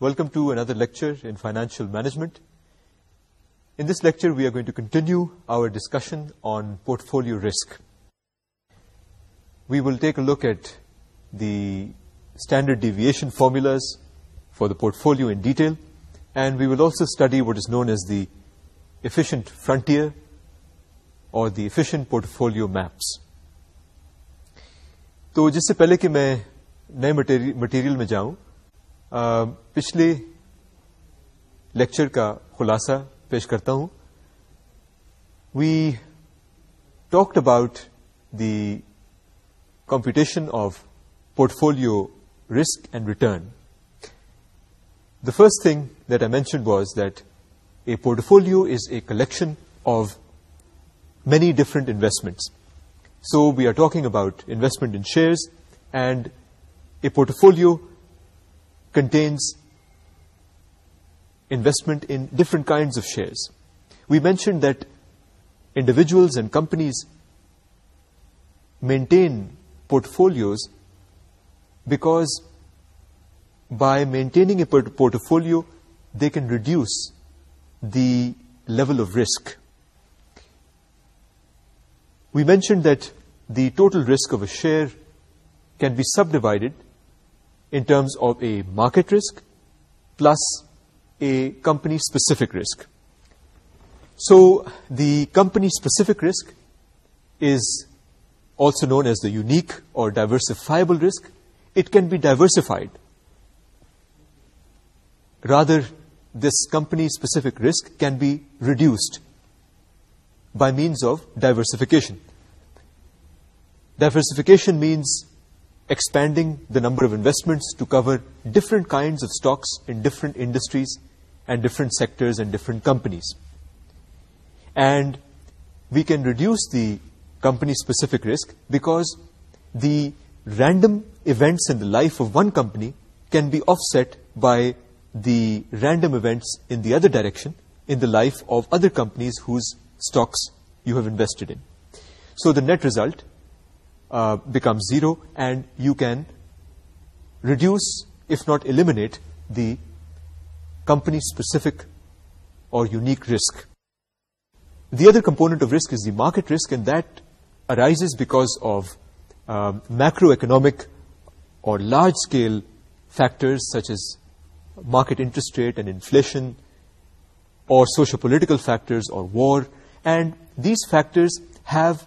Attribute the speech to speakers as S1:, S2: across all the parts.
S1: Welcome to another lecture in financial management. In this lecture, we are going to continue our discussion on portfolio risk. We will take a look at the standard deviation formulas for the portfolio in detail, and we will also study what is known as the efficient frontier or the efficient portfolio maps. تو جس سے پہلے کہ میں نئے material میں پچھلے lecture کا خلاصہ پیش کرتا ہوں we talked about the computation of portfolio risk and return the first thing that I mention was that a portfolio is a collection of many different investments so we are talking about investment in shares and a portfolio contains investment in different kinds of shares. We mentioned that individuals and companies maintain portfolios because by maintaining a portfolio, they can reduce the level of risk. We mentioned that the total risk of a share can be subdivided in terms of a market risk plus a company specific risk so the company specific risk is also known as the unique or diversifiable risk it can be diversified rather this company specific risk can be reduced by means of diversification diversification means expanding the number of investments to cover different kinds of stocks in different industries and different sectors and different companies. And we can reduce the company-specific risk because the random events in the life of one company can be offset by the random events in the other direction in the life of other companies whose stocks you have invested in. So the net result uh, becomes zero and you can reduce if not eliminate the company specific or unique risk. The other component of risk is the market risk and that arises because of um, macroeconomic or large scale factors such as market interest rate and inflation or socio-political factors or war and these factors have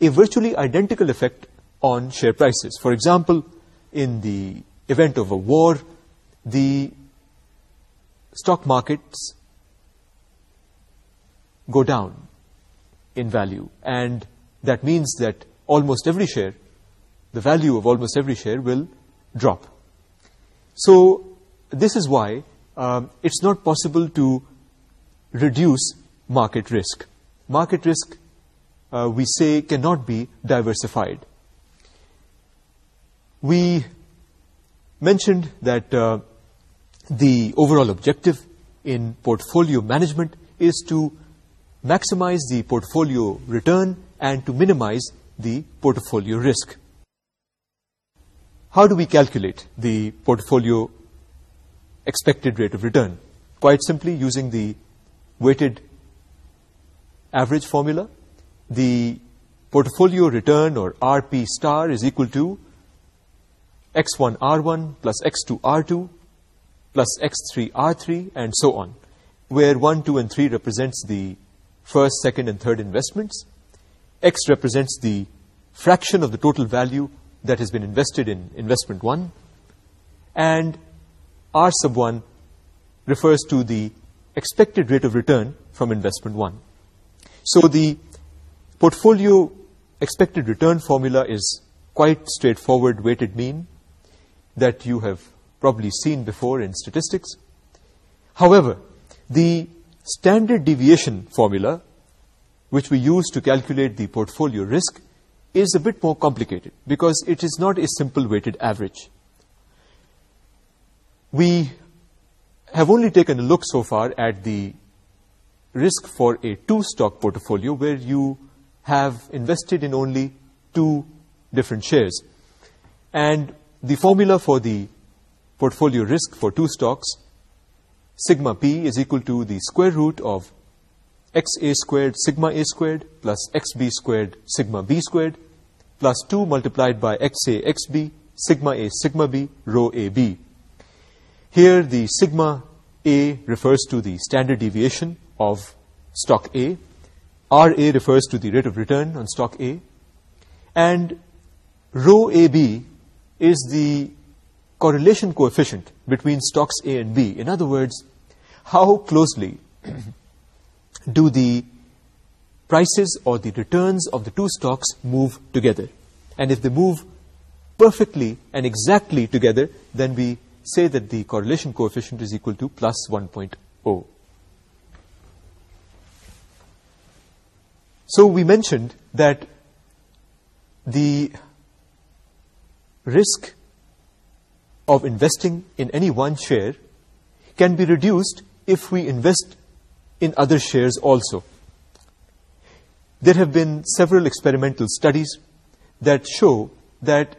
S1: a virtually identical effect on share prices. For example, in the event of a war, the stock markets go down in value. And that means that almost every share, the value of almost every share will drop. So this is why um, it's not possible to reduce market risk. Market risk uh, we say cannot be diversified. We mentioned that uh, the overall objective in portfolio management is to maximize the portfolio return and to minimize the portfolio risk. How do we calculate the portfolio expected rate of return? Quite simply using the weighted average formula the portfolio return or RP star is equal to X1 R1 plus X2 R2 plus X3 R3 and so on, where 1, 2 and 3 represents the first, second and third investments. X represents the fraction of the total value that has been invested in investment 1 and R sub 1 refers to the expected rate of return from investment 1. So the portfolio expected return formula is quite straightforward weighted mean that you have probably seen before in statistics. However, the standard deviation formula, which we use to calculate the portfolio risk, is a bit more complicated because it is not a simple weighted average. We have only taken a look so far at the risk for a two-stock portfolio where you have invested in only two different shares. And the formula for the portfolio risk for two stocks, sigma P is equal to the square root of XA squared sigma A squared plus XB squared sigma B squared plus 2 multiplied by XA XB sigma A sigma B rho AB. Here the sigma A refers to the standard deviation of stock A RA refers to the rate of return on stock A. And rho AB is the correlation coefficient between stocks A and B. In other words, how closely do the prices or the returns of the two stocks move together? And if they move perfectly and exactly together, then we say that the correlation coefficient is equal to plus 1.0. So we mentioned that the risk of investing in any one share can be reduced if we invest in other shares also. There have been several experimental studies that show that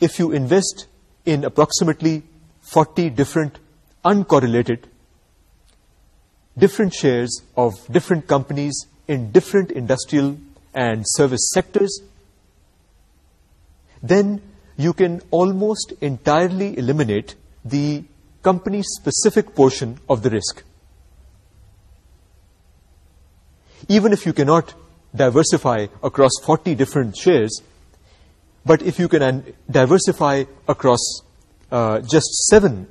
S1: if you invest in approximately 40 different uncorrelated different shares of different companies in different industrial and service sectors, then you can almost entirely eliminate the company-specific portion of the risk. Even if you cannot diversify across 40 different shares, but if you can diversify across uh, just seven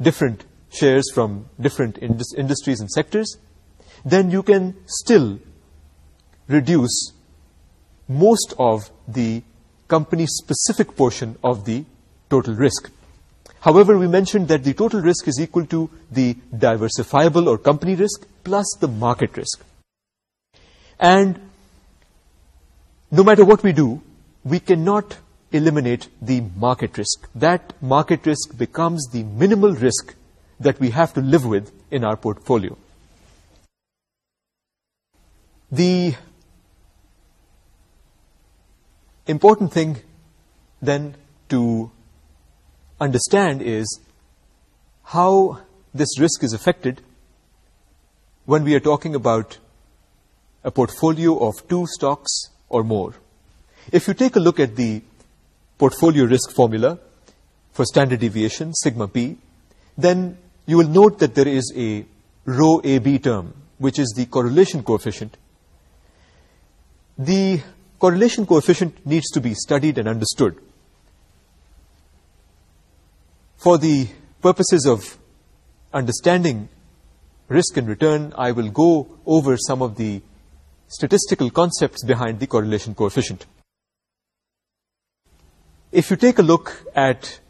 S1: different shares from different industries and sectors, then you can still reduce most of the company-specific portion of the total risk. However, we mentioned that the total risk is equal to the diversifiable or company risk plus the market risk. And no matter what we do, we cannot eliminate the market risk. That market risk becomes the minimal risk that we have to live with in our portfolio the important thing then to understand is how this risk is affected when we are talking about a portfolio of two stocks or more. If you take a look at the portfolio risk formula for standard deviation, sigma p, then you will note that there is a rho AB term, which is the correlation coefficient the correlation coefficient needs to be studied and understood. For the purposes of understanding risk and return, I will go over some of the statistical concepts behind the correlation coefficient. If you take a look at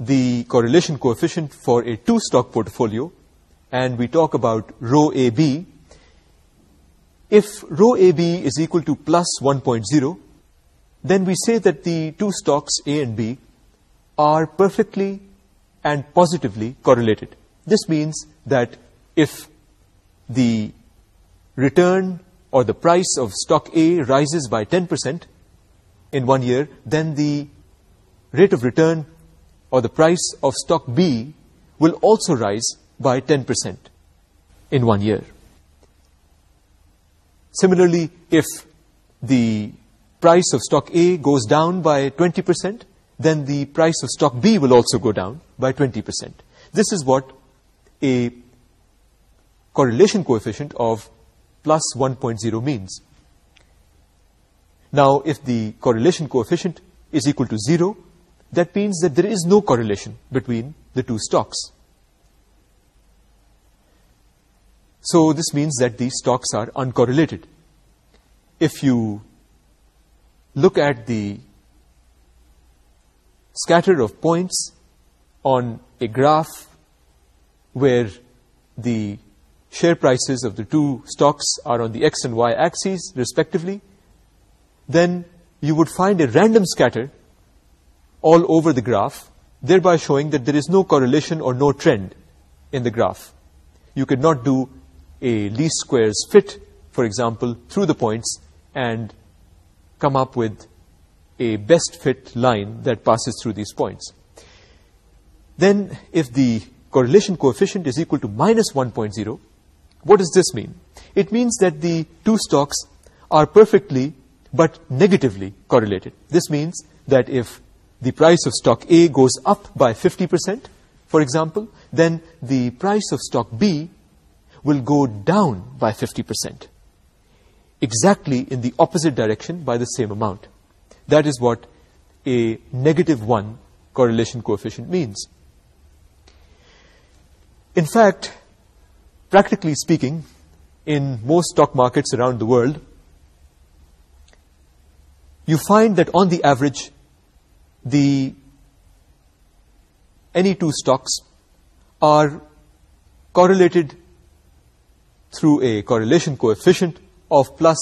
S1: the correlation coefficient for a two-stock portfolio, and we talk about rho AB, if rho AB is equal to plus 1.0, then we say that the two stocks A and B are perfectly and positively correlated. This means that if the return or the price of stock A rises by 10% in one year, then the rate of return or the price of stock B will also rise by 10% in one year. Similarly, if the price of stock A goes down by 20%, then the price of stock B will also go down by 20%. This is what a correlation coefficient of plus 1.0 means. Now, if the correlation coefficient is equal to 0, that means that there is no correlation between the two stocks. So this means that these stocks are uncorrelated. If you look at the scatter of points on a graph where the share prices of the two stocks are on the X and Y axes respectively, then you would find a random scatter all over the graph, thereby showing that there is no correlation or no trend in the graph. You could not do a least squares fit, for example, through the points and come up with a best fit line that passes through these points. Then, if the correlation coefficient is equal to minus 1.0, what does this mean? It means that the two stocks are perfectly but negatively correlated. This means that if the price of stock A goes up by 50%, for example, then the price of stock B will go down by 50%. Exactly in the opposite direction by the same amount. That is what a negative 1 correlation coefficient means. In fact, practically speaking, in most stock markets around the world, you find that on the average, the any two stocks are correlated through a correlation coefficient of plus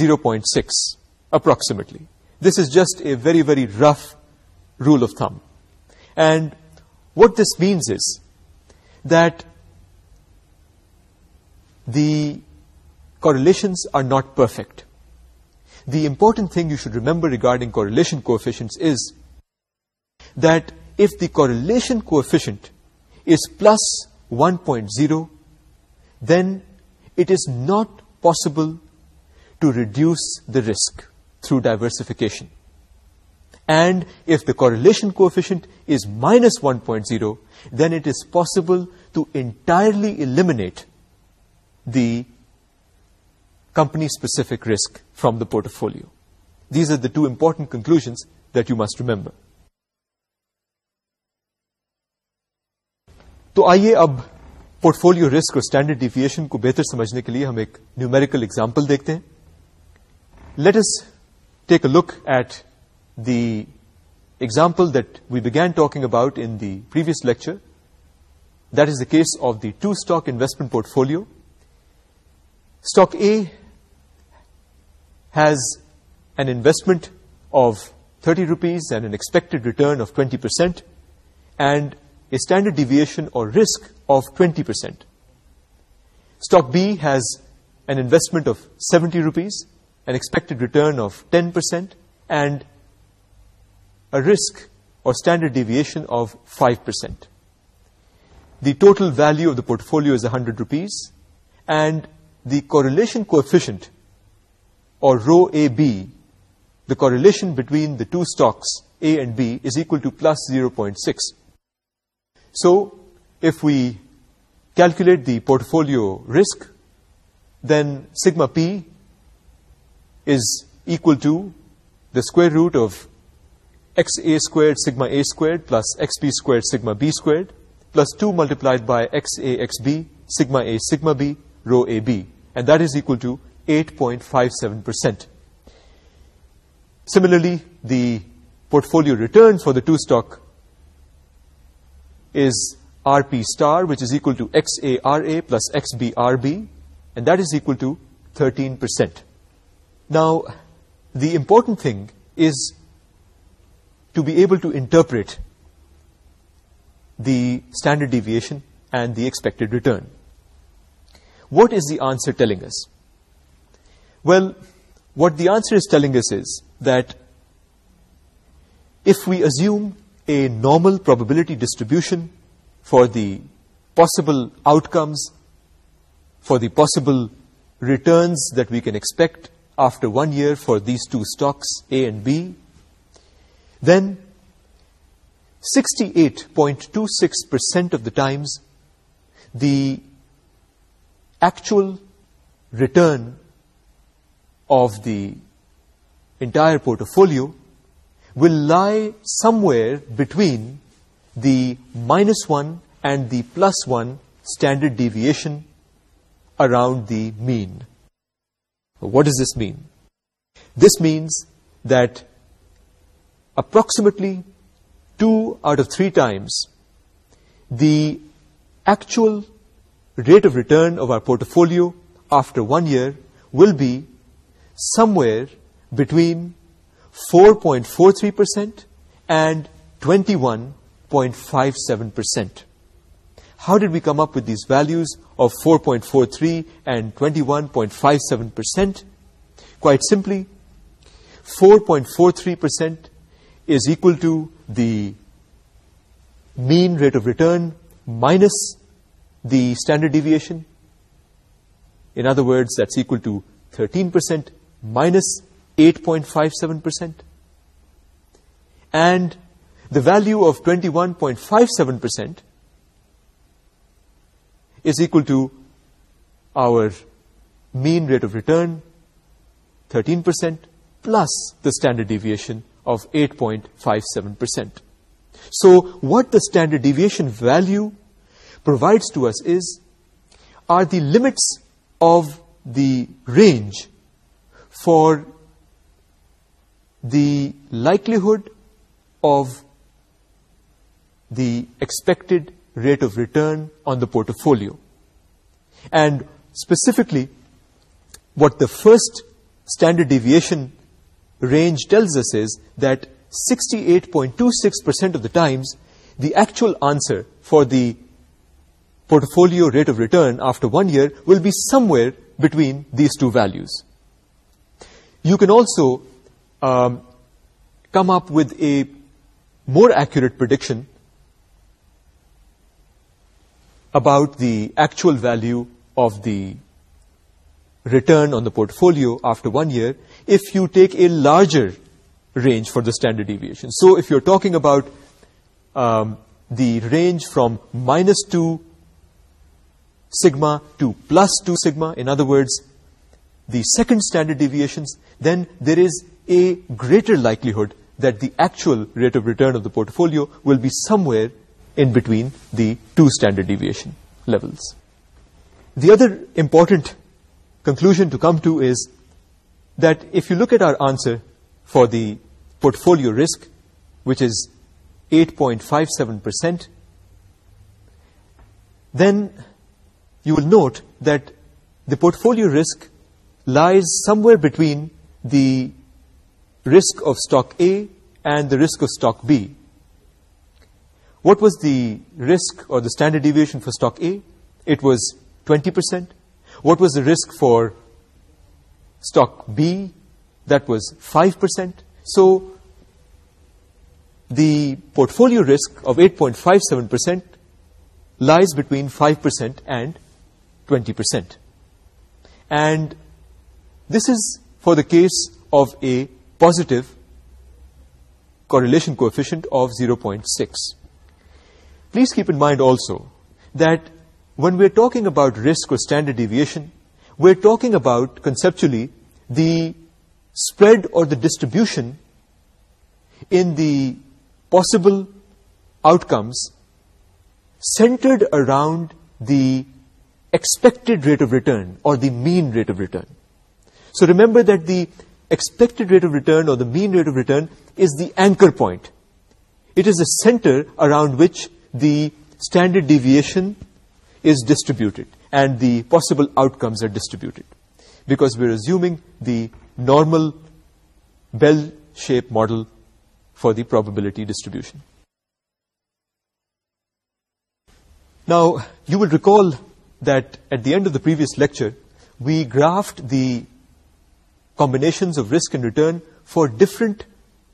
S1: 0.6 approximately. This is just a very, very rough rule of thumb. And what this means is that the correlations are not perfect. The important thing you should remember regarding correlation coefficients is that if the correlation coefficient is plus 1.0 then it is not possible to reduce the risk through diversification. And if the correlation coefficient is minus 1.0, then it is possible to entirely eliminate the company-specific risk from the portfolio. These are the two important conclusions that you must remember. تو آئیے اب portfolio risk اور standard deviation کو بہتر سمجھنے کے لیے ہم ایک نیومیریکل ایگزامپل دیکھتے ہیں let us take a look at the example that we begin talking about in the previous lecture that is the case of the two stock investment portfolio stock A has an investment of 30 rupees and an expected return of 20% percent and a standard deviation or risk of 20%. Stock B has an investment of 70 rupees, an expected return of 10%, and a risk or standard deviation of 5%. The total value of the portfolio is 100 rupees, and the correlation coefficient, or rho AB, the correlation between the two stocks, A and B, is equal to 0.6. So if we calculate the portfolio risk, then sigma P is equal to the square root of XA squared sigma A squared plus XB squared sigma B squared plus 2 multiplied by XA XB sigma A sigma B rho AB. And that is equal to 8.57%. Similarly, the portfolio return for the two-stock is rp star which is equal to xara plus xbrb and that is equal to 13%. Now the important thing is to be able to interpret the standard deviation and the expected return. What is the answer telling us? Well what the answer is telling us is that if we assume a normal probability distribution for the possible outcomes, for the possible returns that we can expect after one year for these two stocks, A and B, then 68.26% of the times the actual return of the entire portfolio will lie somewhere between the minus 1 and the plus 1 standard deviation around the mean. What does this mean? This means that approximately two out of three times the actual rate of return of our portfolio after one year will be somewhere between 4.43% and 21.57%. How did we come up with these values of 4.43 and 21.57%? Quite simply, 4.43% is equal to the mean rate of return minus the standard deviation. In other words, that's equal to 13% minus 8.57 percent and the value of 21.57 percent is equal to our mean rate of return 13 percent plus the standard deviation of 8.57 percent so what the standard deviation value provides to us is are the limits of the range for the likelihood of the expected rate of return on the portfolio. And specifically, what the first standard deviation range tells us is that 68.26% of the times, the actual answer for the portfolio rate of return after one year will be somewhere between these two values. You can also um, come up with a more accurate prediction about the actual value of the return on the portfolio after one year if you take a larger range for the standard deviation. So if you're talking about um, the range from minus 2 sigma to plus 2 sigma, in other words, the second standard deviations, then there is a greater likelihood that the actual rate of return of the portfolio will be somewhere in between the two standard deviation levels. The other important conclusion to come to is that if you look at our answer for the portfolio risk, which is 8.57%, then you will note that the portfolio risk lies somewhere between the risk of stock A and the risk of stock B. What was the risk or the standard deviation for stock A? It was 20%. What was the risk for stock B? That was 5%. So the portfolio risk of 8.57% lies between 5% and 20%. And this is for the case of a positive correlation coefficient of 0.6. Please keep in mind also that when we're talking about risk or standard deviation, we're talking about conceptually the spread or the distribution in the possible outcomes centered around the expected rate of return or the mean rate of return. So remember that the expected rate of return or the mean rate of return is the anchor point. It is the center around which the standard deviation is distributed and the possible outcomes are distributed because we're assuming the normal bell-shaped model for the probability distribution. Now, you will recall that at the end of the previous lecture, we graphed the combinations of risk and return for different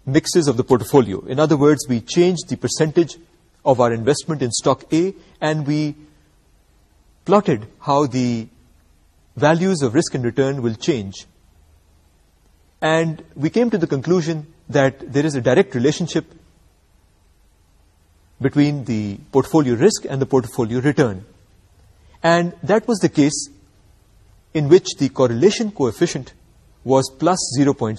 S1: mixes of the portfolio. In other words, we changed the percentage of our investment in stock A and we plotted how the values of risk and return will change. And we came to the conclusion that there is a direct relationship between the portfolio risk and the portfolio return. And that was the case in which the correlation coefficient was plus 0.6.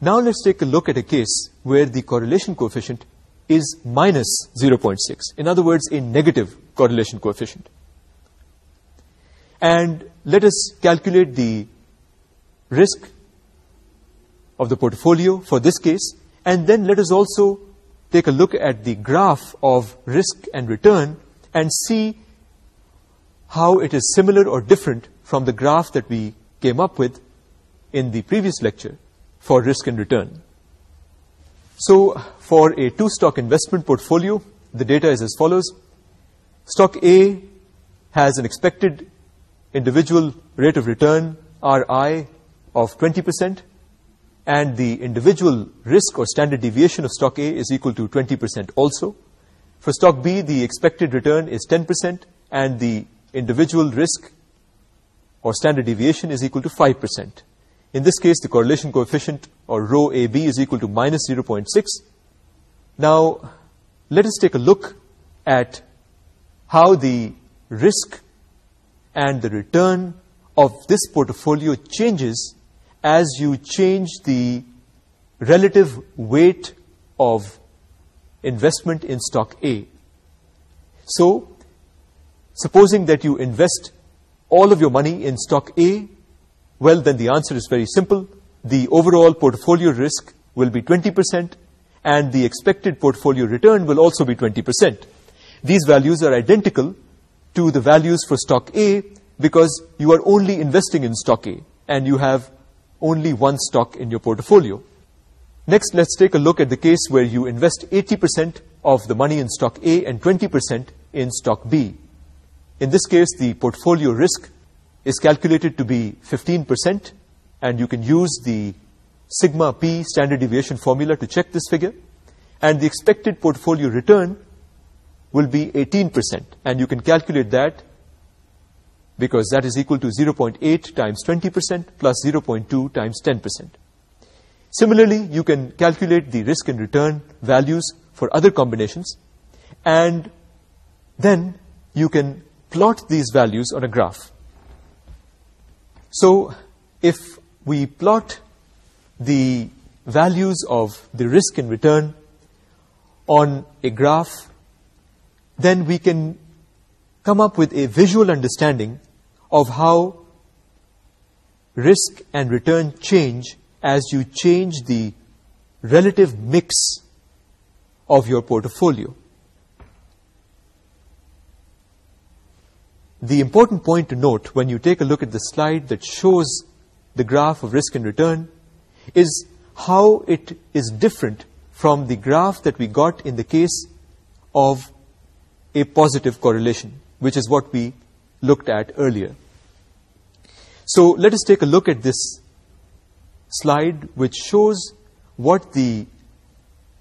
S1: Now let's take a look at a case where the correlation coefficient is minus 0.6. In other words, a negative correlation coefficient. And let us calculate the risk of the portfolio for this case. And then let us also take a look at the graph of risk and return and see how it is similar or different from the graph that we came up with in the previous lecture for risk and return. So for a two-stock investment portfolio, the data is as follows. Stock A has an expected individual rate of return, RI, of 20%, and the individual risk or standard deviation of stock A is equal to 20% also. For stock B, the expected return is 10%, and the individual risk or standard deviation is equal to 5%. In this case, the correlation coefficient or rho AB is equal to minus 0.6. Now, let us take a look at how the risk and the return of this portfolio changes as you change the relative weight of investment in stock A. So, supposing that you invest all of your money in stock A, well, then the answer is very simple. The overall portfolio risk will be 20%, and the expected portfolio return will also be 20%. These values are identical to the values for stock A because you are only investing in stock A, and you have only one stock in your portfolio. Next, let's take a look at the case where you invest 80% of the money in stock A and 20% in stock B. In this case, the portfolio risk is calculated to be 15% and you can use the sigma P standard deviation formula to check this figure and the expected portfolio return will be 18% and you can calculate that because that is equal to 0.8 times 20% plus 0.2 times 10%. Similarly, you can calculate the risk and return values for other combinations and then you can plot these values on a graph. So if we plot the values of the risk and return on a graph, then we can come up with a visual understanding of how risk and return change as you change the relative mix of your portfolio. the important point to note when you take a look at the slide that shows the graph of risk and return is how it is different from the graph that we got in the case of a positive correlation, which is what we looked at earlier. So let us take a look at this slide which shows what the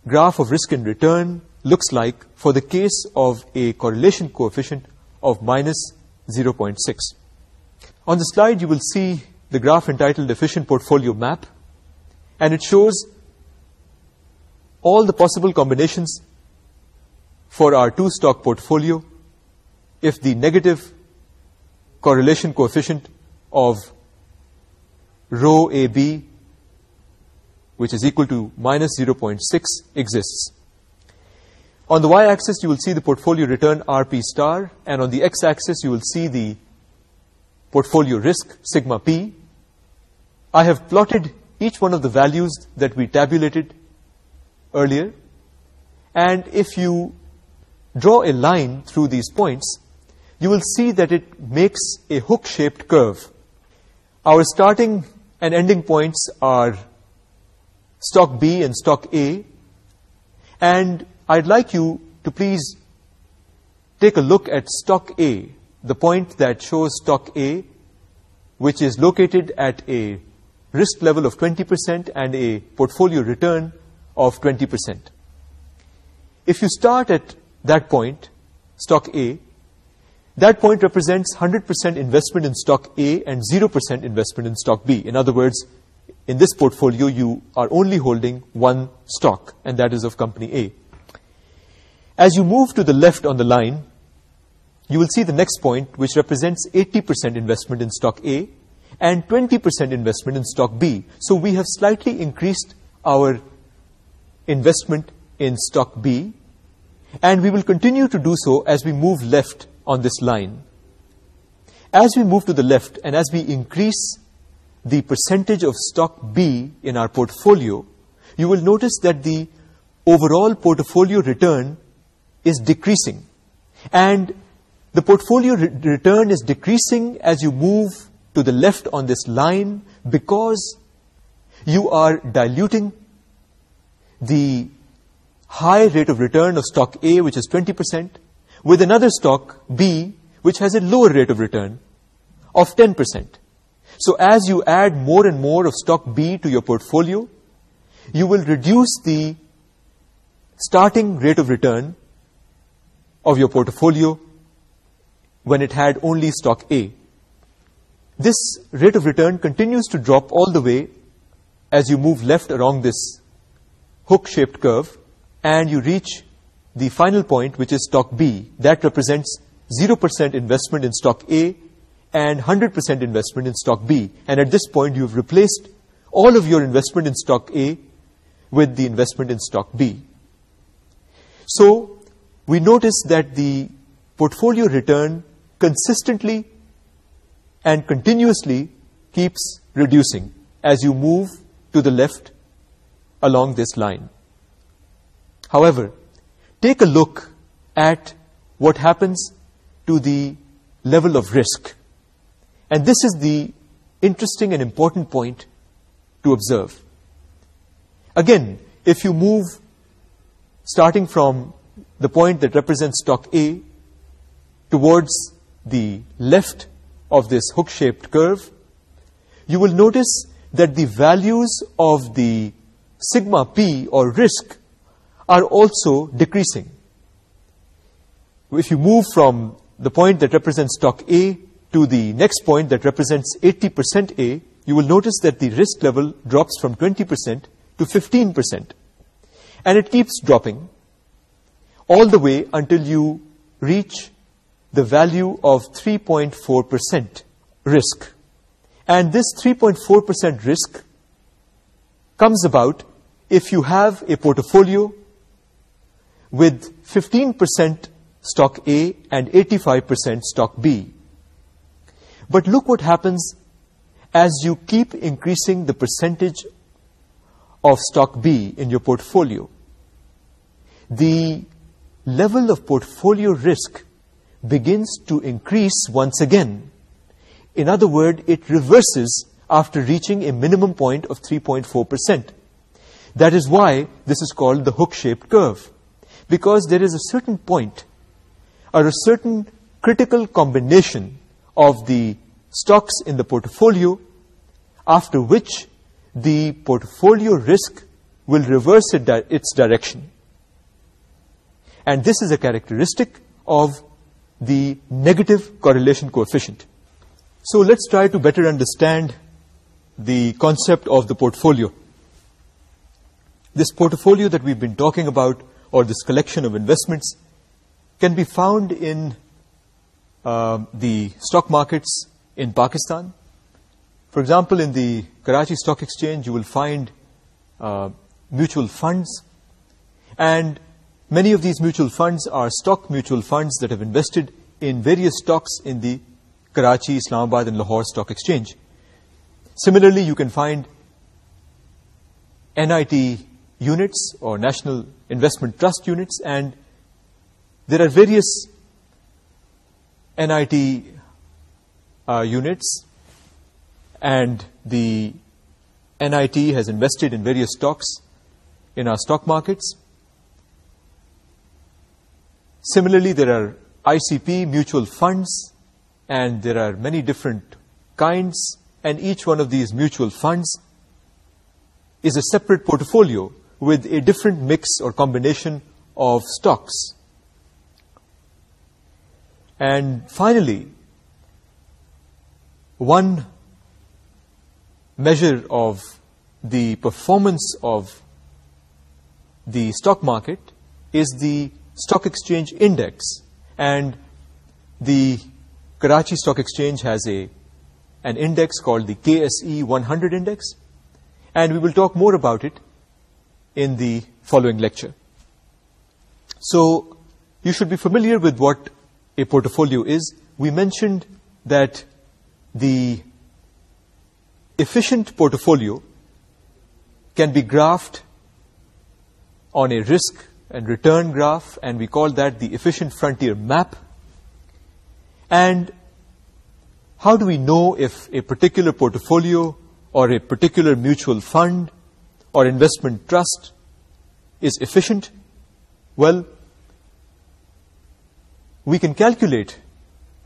S1: graph of risk and return looks like for the case of a correlation coefficient of minus 0.05. 0.6. On the slide, you will see the graph entitled Efficient Portfolio Map, and it shows all the possible combinations for our two-stock portfolio if the negative correlation coefficient of rho AB, which is equal to minus 0.6, exists. On the y-axis, you will see the portfolio return RP star, and on the x-axis, you will see the portfolio risk sigma P. I have plotted each one of the values that we tabulated earlier, and if you draw a line through these points, you will see that it makes a hook-shaped curve. Our starting and ending points are stock B and stock A, and I'd like you to please take a look at stock A, the point that shows stock A, which is located at a risk level of 20% and a portfolio return of 20%. If you start at that point, stock A, that point represents 100% investment in stock A and 0% investment in stock B. In other words, in this portfolio, you are only holding one stock, and that is of company A. As you move to the left on the line, you will see the next point which represents 80% investment in stock A and 20% investment in stock B. So we have slightly increased our investment in stock B and we will continue to do so as we move left on this line. As we move to the left and as we increase the percentage of stock B in our portfolio, you will notice that the overall portfolio return is decreasing and the portfolio return is decreasing as you move to the left on this line because you are diluting the high rate of return of stock A, which is 20%, with another stock B, which has a lower rate of return of 10%. So as you add more and more of stock B to your portfolio, you will reduce the starting rate of return of your portfolio when it had only stock A. This rate of return continues to drop all the way as you move left along this hook-shaped curve and you reach the final point, which is stock B. That represents 0% investment in stock A and 100% investment in stock B. And at this point, you've replaced all of your investment in stock A with the investment in stock B. So, we notice that the portfolio return consistently and continuously keeps reducing as you move to the left along this line. However, take a look at what happens to the level of risk. And this is the interesting and important point to observe. Again, if you move starting from the point that represents stock A towards the left of this hook-shaped curve, you will notice that the values of the sigma P or risk are also decreasing. If you move from the point that represents stock A to the next point that represents 80% A, you will notice that the risk level drops from 20% to 15%. And it keeps dropping all the way until you reach the value of 3.4% risk. And this 3.4% risk comes about if you have a portfolio with 15% stock A and 85% stock B. But look what happens as you keep increasing the percentage of stock B in your portfolio. The level of portfolio risk begins to increase once again. In other words, it reverses after reaching a minimum point of 3.4%. That is why this is called the hook-shaped curve. Because there is a certain point or a certain critical combination of the stocks in the portfolio after which the portfolio risk will reverse its direction. And this is a characteristic of the negative correlation coefficient. So let's try to better understand the concept of the portfolio. This portfolio that we've been talking about, or this collection of investments, can be found in um, the stock markets in Pakistan. For example, in the Karachi Stock Exchange, you will find uh, mutual funds, and Many of these mutual funds are stock mutual funds that have invested in various stocks in the Karachi, Islamabad and Lahore Stock Exchange. Similarly, you can find NIT units or National Investment Trust units and there are various NIT uh, units and the NIT has invested in various stocks in our stock markets. Similarly, there are ICP, mutual funds, and there are many different kinds, and each one of these mutual funds is a separate portfolio with a different mix or combination of stocks. And finally, one measure of the performance of the stock market is the stock exchange index and the Karachi Stock Exchange has a an index called the KSE 100 index and we will talk more about it in the following lecture. So you should be familiar with what a portfolio is. We mentioned that the efficient portfolio can be graphed on a risk and return graph and we call that the efficient frontier map and how do we know if a particular portfolio or a particular mutual fund or investment trust is efficient well we can calculate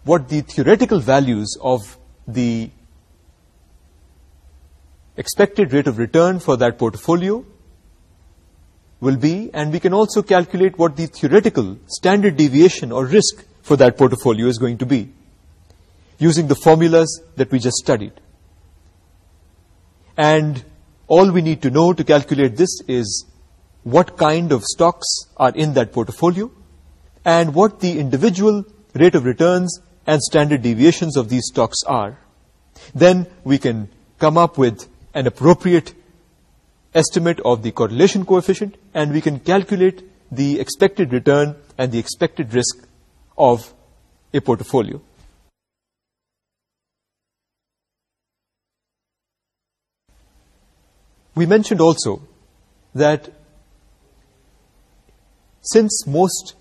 S1: what the theoretical values of the expected rate of return for that portfolio will be and we can also calculate what the theoretical standard deviation or risk for that portfolio is going to be using the formulas that we just studied. And all we need to know to calculate this is what kind of stocks are in that portfolio and what the individual rate of returns and standard deviations of these stocks are. Then we can come up with an appropriate estimate of the correlation coefficient and we can calculate the expected return and the expected risk of a portfolio. We mentioned also that since most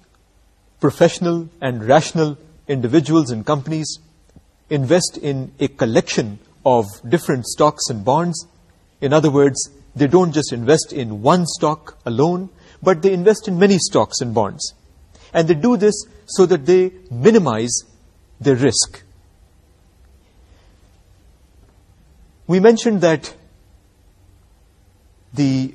S1: professional and rational individuals and companies invest in a collection of different stocks and bonds, in other words, they don't just invest in one stock alone, but they invest in many stocks and bonds. And they do this so that they minimize their risk. We mentioned that the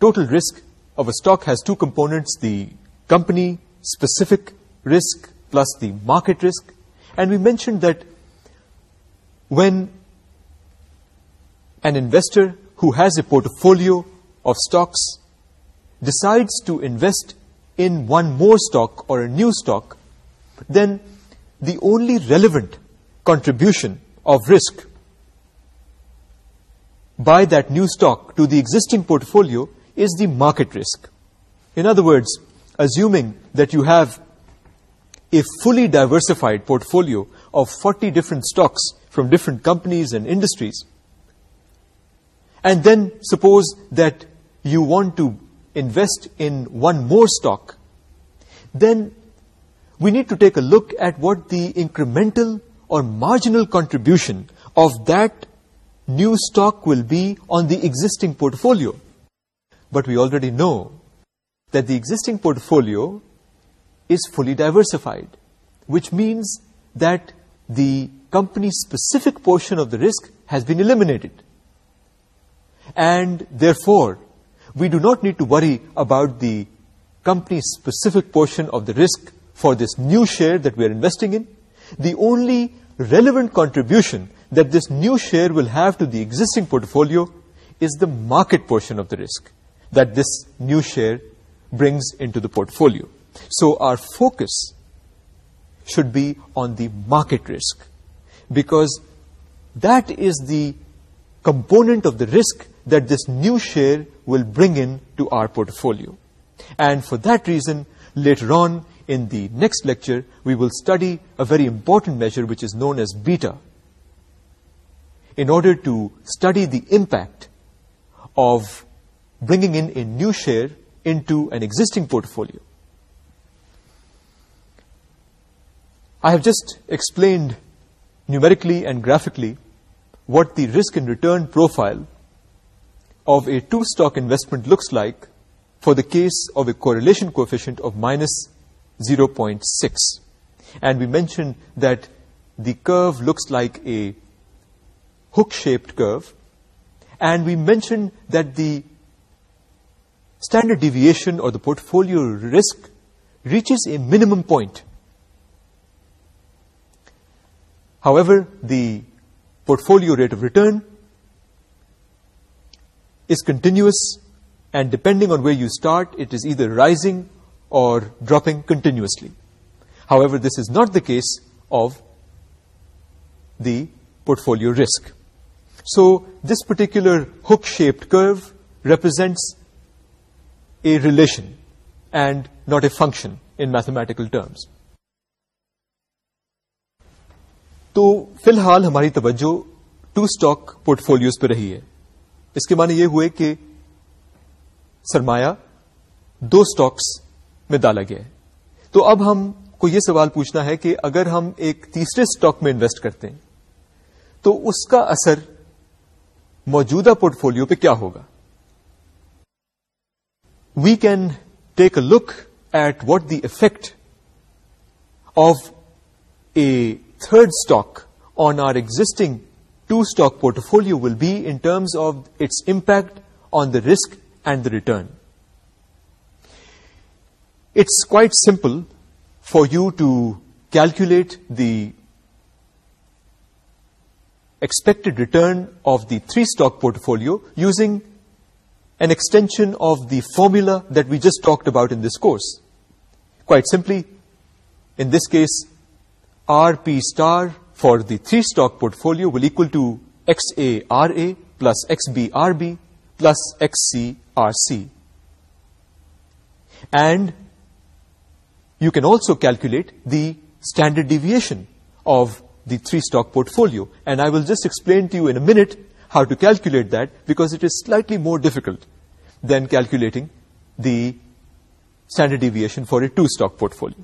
S1: total risk of a stock has two components, the company-specific risk plus the market risk. And we mentioned that when an investor who has a portfolio of stocks decides to invest in one more stock or a new stock, then the only relevant contribution of risk by that new stock to the existing portfolio is the market risk. In other words, assuming that you have a fully diversified portfolio of 40 different stocks from different companies and industries, and then suppose that you want to invest in one more stock, then we need to take a look at what the incremental or marginal contribution of that new stock will be on the existing portfolio. But we already know that the existing portfolio is fully diversified, which means that the company-specific portion of the risk has been eliminated and therefore we do not need to worry about the company specific portion of the risk for this new share that we are investing in. The only relevant contribution that this new share will have to the existing portfolio is the market portion of the risk that this new share brings into the portfolio. So our focus should be on the market risk because that is the component of the risk that this new share will bring in to our portfolio. And for that reason, later on in the next lecture, we will study a very important measure which is known as beta. In order to study the impact of bringing in a new share into an existing portfolio. I have just explained numerically and graphically what the risk and return profile of a two-stock investment looks like for the case of a correlation coefficient of minus 0.6. And we mentioned that the curve looks like a hook-shaped curve. And we mentioned that the standard deviation or the portfolio risk reaches a minimum point. However, the portfolio rate of return is continuous and depending on where you start, it is either rising or dropping continuously. However, this is not the case of the portfolio risk. So this particular hook-shaped curve represents a relation and not a function in mathematical terms. تو فی الحال ہماری توجہ to stock portfolios folios پہ اس کے معنی یہ ہوئے کہ سرمایہ دو سٹاکس میں ڈالا گیا ہے تو اب ہم کو یہ سوال پوچھنا ہے کہ اگر ہم ایک تیسرے سٹاک میں انویسٹ کرتے ہیں تو اس کا اثر موجودہ پورٹ فولو پہ کیا ہوگا we can take a look at what the effect of a third stock on our existing two stock portfolio will be in terms of its impact on the risk and the return. It's quite simple for you to calculate the expected return of the three stock portfolio using an extension of the formula that we just talked about in this course. Quite simply, in this case, RP star for the three stock portfolio will equal to XARA plus XBRB plus XCRC. And you can also calculate the standard deviation of the three stock portfolio. And I will just explain to you in a minute how to calculate that because it is slightly more difficult than calculating the standard deviation for a two stock portfolio.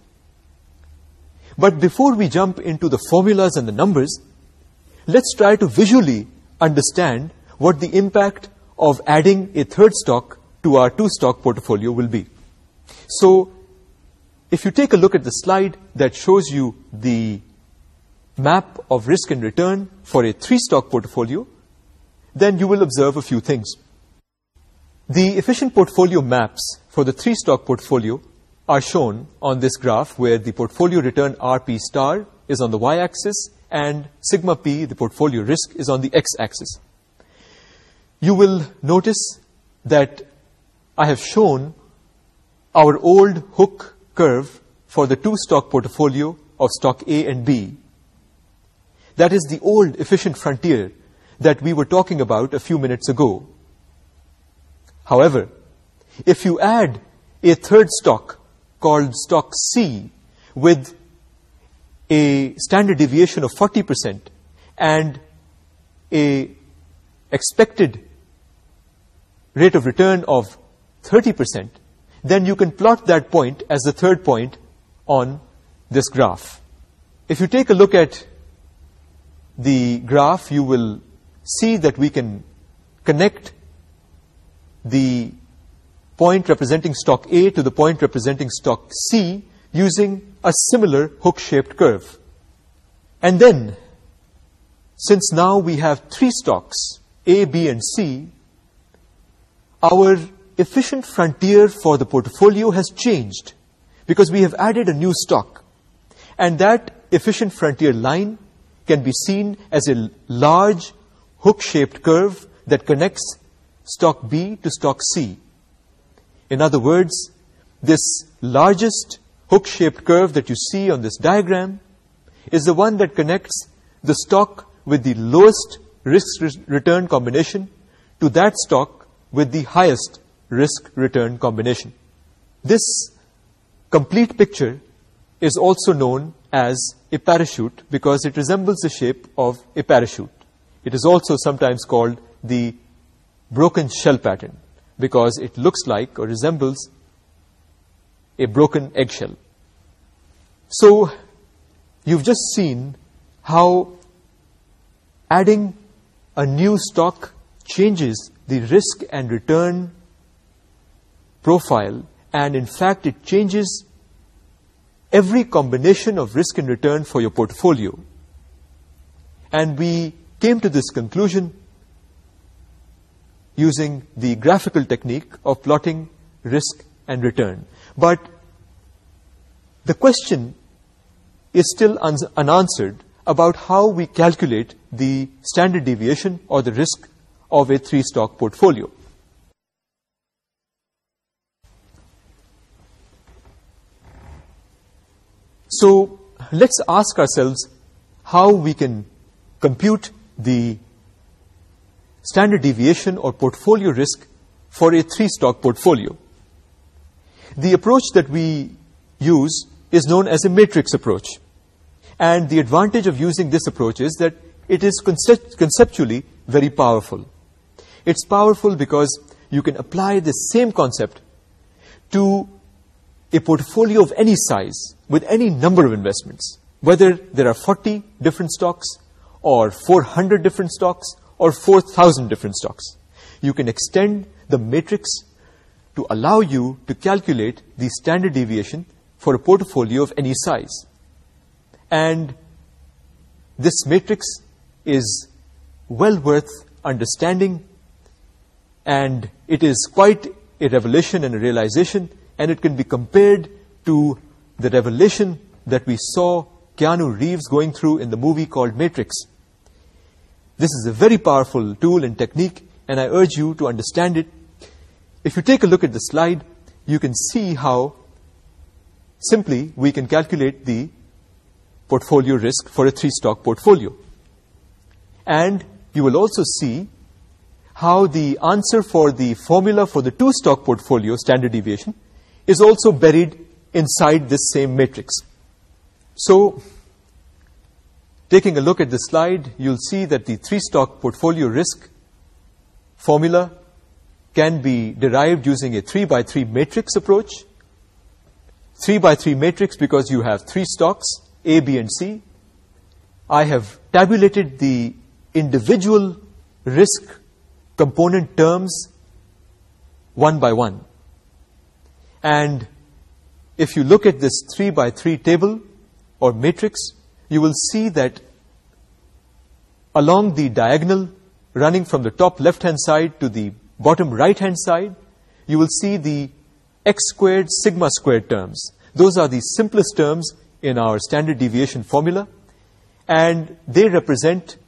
S1: But before we jump into the formulas and the numbers, let's try to visually understand what the impact of adding a third stock to our two-stock portfolio will be. So, if you take a look at the slide that shows you the map of risk and return for a three-stock portfolio, then you will observe a few things. The efficient portfolio maps for the three-stock portfolio are shown on this graph where the portfolio return RP star is on the y-axis and sigma P, the portfolio risk, is on the x-axis. You will notice that I have shown our old hook curve for the two-stock portfolio of stock A and B. That is the old efficient frontier that we were talking about a few minutes ago. However, if you add a third stock called stock C with a standard deviation of 40% and a expected rate of return of 30%, then you can plot that point as the third point on this graph. If you take a look at the graph, you will see that we can connect the point representing stock A to the point representing stock C using a similar hook-shaped curve. And then, since now we have three stocks, A, B, and C, our efficient frontier for the portfolio has changed because we have added a new stock. And that efficient frontier line can be seen as a large hook-shaped curve that connects stock B to stock C. In other words, this largest hook-shaped curve that you see on this diagram is the one that connects the stock with the lowest risk-return combination to that stock with the highest risk-return combination. This complete picture is also known as a parachute because it resembles the shape of a parachute. It is also sometimes called the broken shell pattern because it looks like or resembles a broken eggshell. So you've just seen how adding a new stock changes the risk and return profile and in fact it changes every combination of risk and return for your portfolio. And we came to this conclusion using the graphical technique of plotting risk and return. But the question is still unanswered about how we calculate the standard deviation or the risk of a three-stock portfolio. So let's ask ourselves how we can compute the standard deviation or portfolio risk for a 3-stock portfolio. The approach that we use is known as a matrix approach. And the advantage of using this approach is that it is conceptually very powerful. It's powerful because you can apply the same concept to a portfolio of any size with any number of investments, whether there are 40 different stocks or 400 different stocks or 4,000 different stocks. You can extend the matrix to allow you to calculate the standard deviation for a portfolio of any size. And this matrix is well worth understanding and it is quite a revelation and a realization and it can be compared to the revelation that we saw Keanu Reeves going through in the movie called Matrix. This is a very powerful tool and technique, and I urge you to understand it. If you take a look at the slide, you can see how simply we can calculate the portfolio risk for a three-stock portfolio. And you will also see how the answer for the formula for the two-stock portfolio standard deviation is also buried inside this same matrix. So, Taking a look at the slide, you'll see that the three-stock portfolio risk formula can be derived using a 3x3 matrix approach. 3x3 matrix because you have three stocks, A, B, and C. I have tabulated the individual risk component terms one by one. And if you look at this 3x3 table or matrix, you will see that along the diagonal running from the top left-hand side to the bottom right-hand side, you will see the x squared sigma squared terms. Those are the simplest terms in our standard deviation formula, and they represent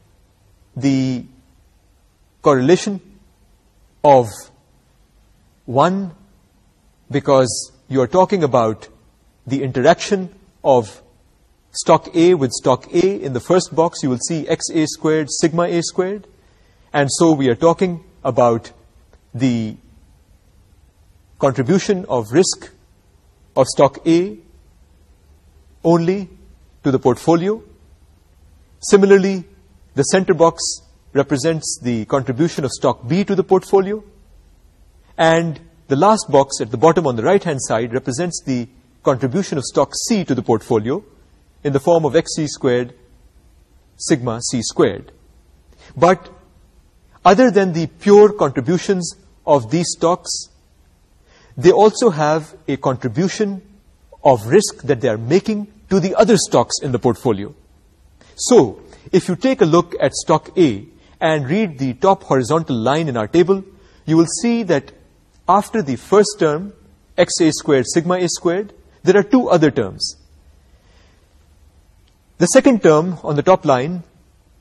S1: the correlation of 1 because you are talking about the interaction of stock A with stock A. In the first box, you will see XA squared, sigma A squared. And so we are talking about the contribution of risk of stock A only to the portfolio. Similarly, the center box represents the contribution of stock B to the portfolio. And the last box at the bottom on the right-hand side represents the contribution of stock C to the portfolio in the form of xc squared sigma c squared. But other than the pure contributions of these stocks, they also have a contribution of risk that they are making to the other stocks in the portfolio. So, if you take a look at stock A and read the top horizontal line in our table, you will see that after the first term, xa squared sigma a squared, there are two other terms, the second term on the top line,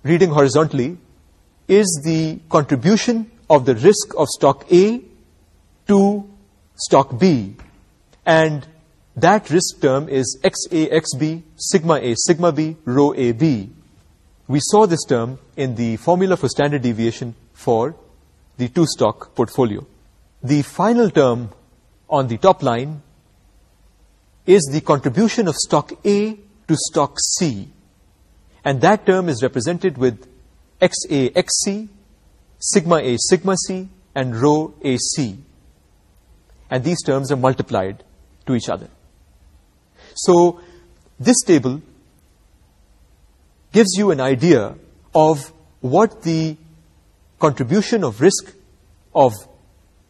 S1: reading horizontally, is the contribution of the risk of stock A to stock B. And that risk term is XA, XB, sigma A, sigma B, rho A, B. We saw this term in the formula for standard deviation for the two-stock portfolio. The final term on the top line is the contribution of stock A stock C and that term is represented with x a x c, sigma A sigma C and rho AC and these terms are multiplied to each other. So this table gives you an idea of what the contribution of risk of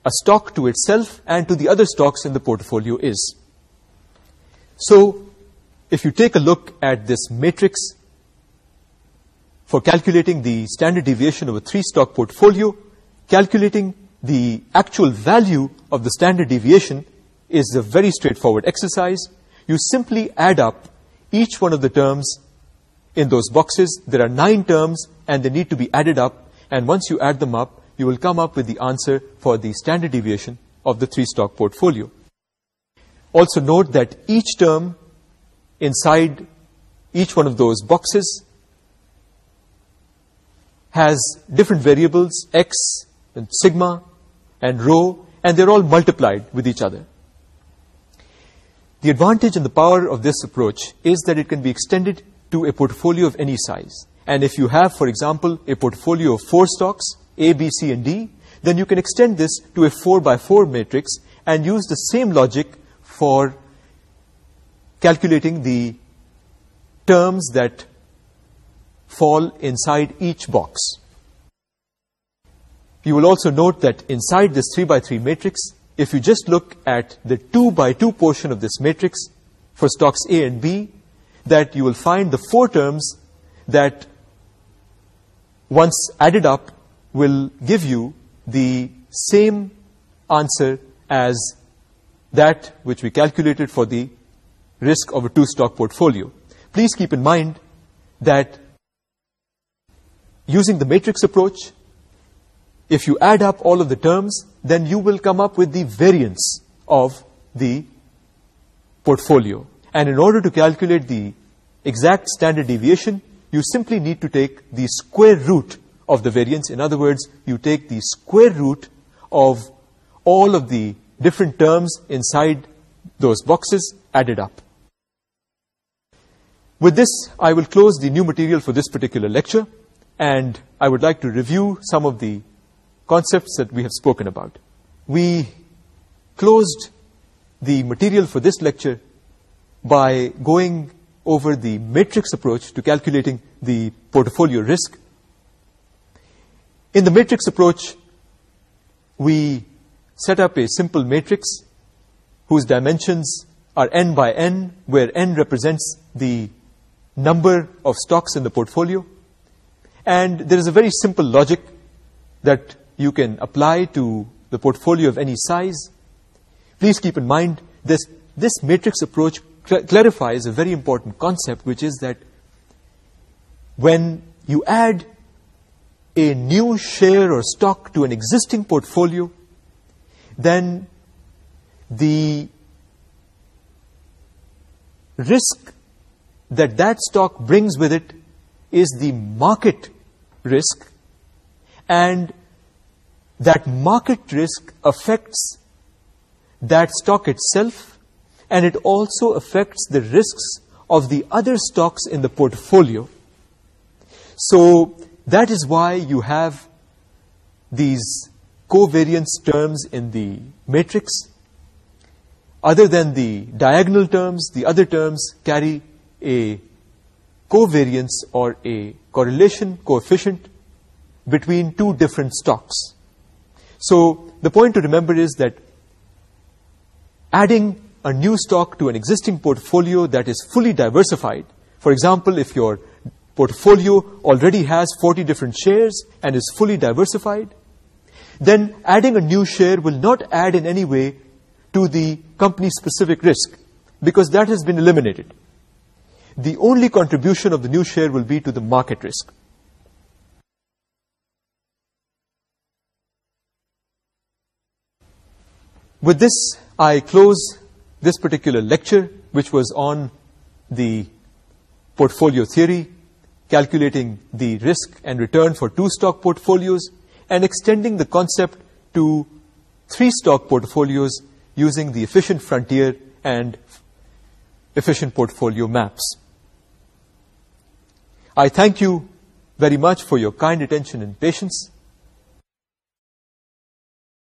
S1: a stock to itself and to the other stocks in the portfolio is. So if you take a look at this matrix for calculating the standard deviation of a three-stock portfolio, calculating the actual value of the standard deviation is a very straightforward exercise. You simply add up each one of the terms in those boxes. There are nine terms, and they need to be added up. And once you add them up, you will come up with the answer for the standard deviation of the three-stock portfolio. Also note that each term inside each one of those boxes has different variables, x and sigma and rho, and they're all multiplied with each other. The advantage and the power of this approach is that it can be extended to a portfolio of any size. And if you have, for example, a portfolio of four stocks, A, B, C, and D, then you can extend this to a 4 by 4 matrix and use the same logic for calculating the terms that fall inside each box. You will also note that inside this 3 by 3 matrix, if you just look at the 2 by 2 portion of this matrix for stocks A and B, that you will find the four terms that once added up will give you the same answer as that which we calculated for the risk of a two-stock portfolio. Please keep in mind that using the matrix approach, if you add up all of the terms, then you will come up with the variance of the portfolio. And in order to calculate the exact standard deviation, you simply need to take the square root of the variance. In other words, you take the square root of all of the different terms inside those boxes added up. With this, I will close the new material for this particular lecture, and I would like to review some of the concepts that we have spoken about. We closed the material for this lecture by going over the matrix approach to calculating the portfolio risk. In the matrix approach, we set up a simple matrix whose dimensions are n by n, where n represents the number of stocks in the portfolio and there is a very simple logic that you can apply to the portfolio of any size. Please keep in mind this this matrix approach clarifies a very important concept which is that when you add a new share or stock to an existing portfolio then the risk that that stock brings with it is the market risk and that market risk affects that stock itself and it also affects the risks of the other stocks in the portfolio. So that is why you have these covariance terms in the matrix. Other than the diagonal terms, the other terms carry a covariance or a correlation coefficient between two different stocks. So the point to remember is that adding a new stock to an existing portfolio that is fully diversified, for example, if your portfolio already has 40 different shares and is fully diversified, then adding a new share will not add in any way to the company-specific risk because that has been eliminated the only contribution of the new share will be to the market risk. With this, I close this particular lecture, which was on the portfolio theory, calculating the risk and return for two-stock portfolios, and extending the concept to three-stock portfolios using the efficient frontier and efficient portfolio maps. I thank you very much for your kind attention and patience.